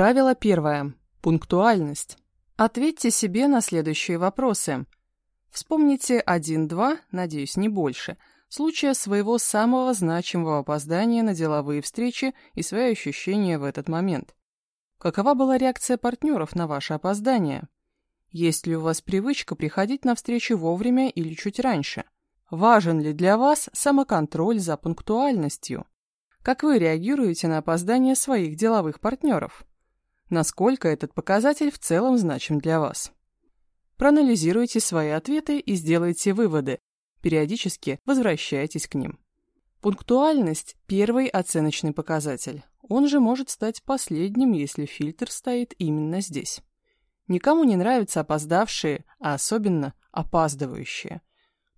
Правило первое. Пунктуальность. Ответьте себе на следующие вопросы. Вспомните один-два, надеюсь, не больше, случая своего самого значимого опоздания на деловые встречи и свои ощущения в этот момент. Какова была реакция партнеров на ваше опоздание? Есть ли у вас привычка приходить на встречу вовремя или чуть раньше? Важен ли для вас самоконтроль за пунктуальностью? Как вы реагируете на опоздание своих деловых партнеров? Насколько этот показатель в целом значим для вас? Проанализируйте свои ответы и сделайте выводы. Периодически возвращайтесь к ним. Пунктуальность – первый оценочный показатель. Он же может стать последним, если фильтр стоит именно здесь. Никому не нравятся опоздавшие, а особенно опаздывающие.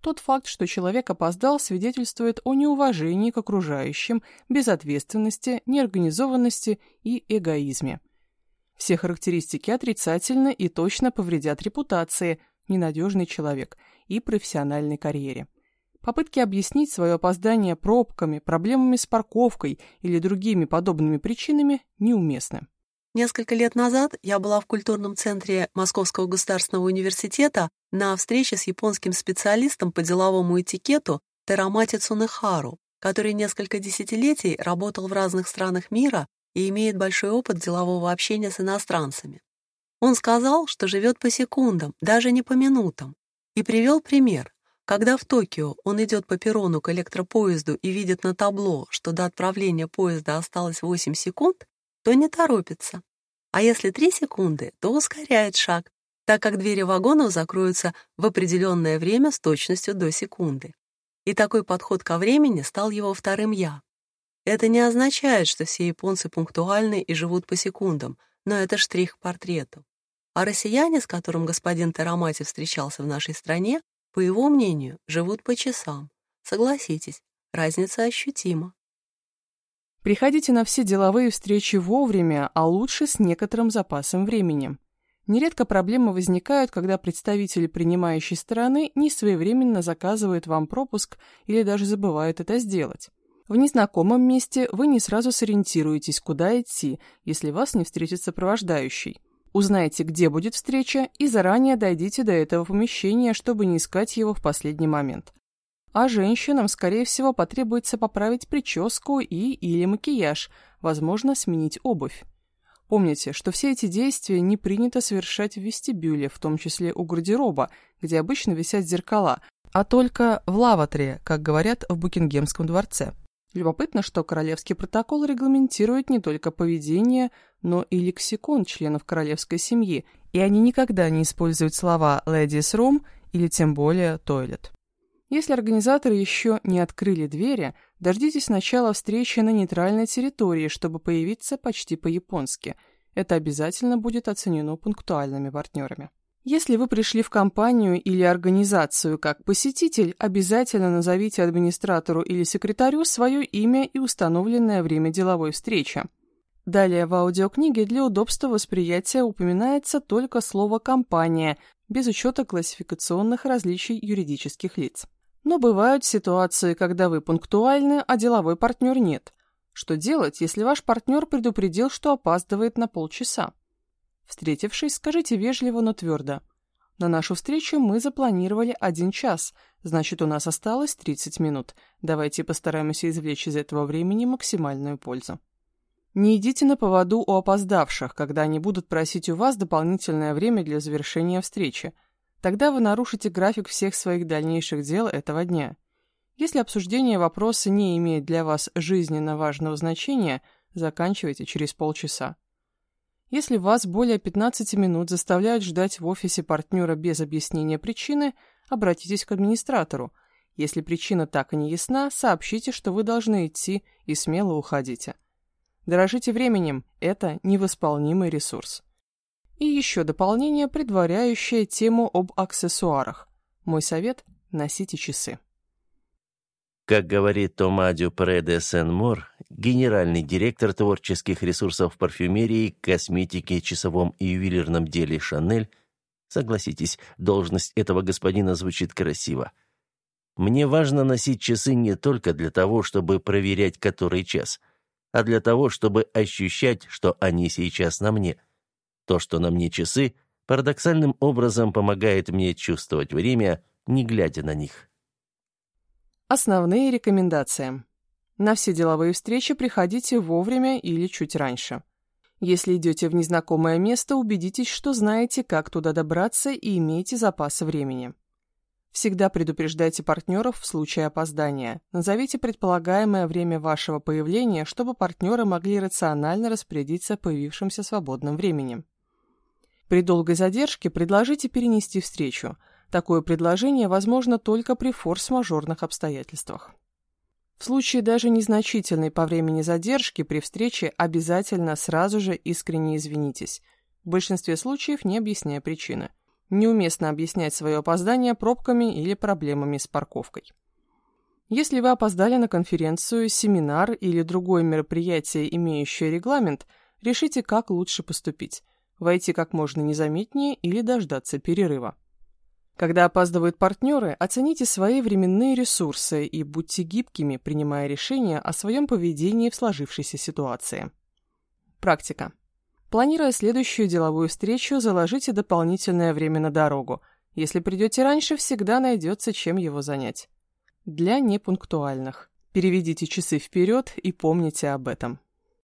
Тот факт, что человек опоздал, свидетельствует о неуважении к окружающим, безответственности, неорганизованности и эгоизме. Все характеристики отрицательны и точно повредят репутации, ненадежный человек и профессиональной карьере. Попытки объяснить свое опоздание пробками, проблемами с парковкой или другими подобными причинами неуместны. Несколько лет назад я была в культурном центре Московского государственного университета на встрече с японским специалистом по деловому этикету Терамати Цунехару, который несколько десятилетий работал в разных странах мира и имеет большой опыт делового общения с иностранцами. Он сказал, что живет по секундам, даже не по минутам, и привел пример. Когда в Токио он идет по перрону к электропоезду и видит на табло, что до отправления поезда осталось 8 секунд, то не торопится. А если 3 секунды, то ускоряет шаг, так как двери вагонов закроются в определенное время с точностью до секунды. И такой подход ко времени стал его вторым «я». Это не означает, что все японцы пунктуальны и живут по секундам, но это штрих к портрету. А россияне, с которым господин Тарамати встречался в нашей стране, по его мнению, живут по часам. Согласитесь, разница ощутима. Приходите на все деловые встречи вовремя, а лучше с некоторым запасом времени. Нередко проблемы возникают, когда представители принимающей стороны не своевременно заказывают вам пропуск или даже забывают это сделать. В незнакомом месте вы не сразу сориентируетесь, куда идти, если вас не встретит сопровождающий. Узнайте, где будет встреча, и заранее дойдите до этого помещения, чтобы не искать его в последний момент. А женщинам, скорее всего, потребуется поправить прическу и или макияж, возможно, сменить обувь. Помните, что все эти действия не принято совершать в вестибюле, в том числе у гардероба, где обычно висят зеркала, а только в лаватре, как говорят в Букингемском дворце. Любопытно, что королевский протокол регламентирует не только поведение, но и лексикон членов королевской семьи, и они никогда не используют слова «ladies room» или тем более «toilet». Если организаторы еще не открыли двери, дождитесь начала встречи на нейтральной территории, чтобы появиться почти по-японски. Это обязательно будет оценено пунктуальными партнерами. Если вы пришли в компанию или организацию как посетитель, обязательно назовите администратору или секретарю свое имя и установленное время деловой встречи. Далее в аудиокниге для удобства восприятия упоминается только слово «компания», без учета классификационных различий юридических лиц. Но бывают ситуации, когда вы пунктуальны, а деловой партнер нет. Что делать, если ваш партнер предупредил, что опаздывает на полчаса? Встретившись, скажите вежливо, но твердо. На нашу встречу мы запланировали один час, значит, у нас осталось 30 минут. Давайте постараемся извлечь из этого времени максимальную пользу. Не идите на поводу у опоздавших, когда они будут просить у вас дополнительное время для завершения встречи. Тогда вы нарушите график всех своих дальнейших дел этого дня. Если обсуждение вопроса не имеет для вас жизненно важного значения, заканчивайте через полчаса. Если вас более 15 минут заставляют ждать в офисе партнера без объяснения причины, обратитесь к администратору. Если причина так и не ясна, сообщите, что вы должны идти и смело уходите. Дорожите временем, это невосполнимый ресурс. И еще дополнение, предваряющее тему об аксессуарах. Мой совет – носите часы. Как говорит Томадио Преде Сен-Мор, генеральный директор творческих ресурсов парфюмерии, косметики, часовом и ювелирном деле «Шанель», согласитесь, должность этого господина звучит красиво. Мне важно носить часы не только для того, чтобы проверять который час. а для того, чтобы ощущать, что они сейчас на мне. То, что на мне часы, парадоксальным образом помогает мне чувствовать время, не глядя на них. Основные рекомендации. На все деловые встречи приходите вовремя или чуть раньше. Если идете в незнакомое место, убедитесь, что знаете, как туда добраться и имеете запасы времени. Всегда предупреждайте партнеров в случае опоздания. Назовите предполагаемое время вашего появления, чтобы партнеры могли рационально распорядиться появившимся свободным временем. При долгой задержке предложите перенести встречу. Такое предложение возможно только при форс-мажорных обстоятельствах. В случае даже незначительной по времени задержки при встрече обязательно сразу же искренне извинитесь, в большинстве случаев не объясняя причины. Неуместно объяснять свое опоздание пробками или проблемами с парковкой. Если вы опоздали на конференцию, семинар или другое мероприятие, имеющее регламент, решите, как лучше поступить – войти как можно незаметнее или дождаться перерыва. Когда опаздывают партнеры, оцените свои временные ресурсы и будьте гибкими, принимая решения о своем поведении в сложившейся ситуации. Практика. Планируя следующую деловую встречу, заложите дополнительное время на дорогу. Если придете раньше, всегда найдется, чем его занять. Для непунктуальных. Переведите часы вперед и помните об этом.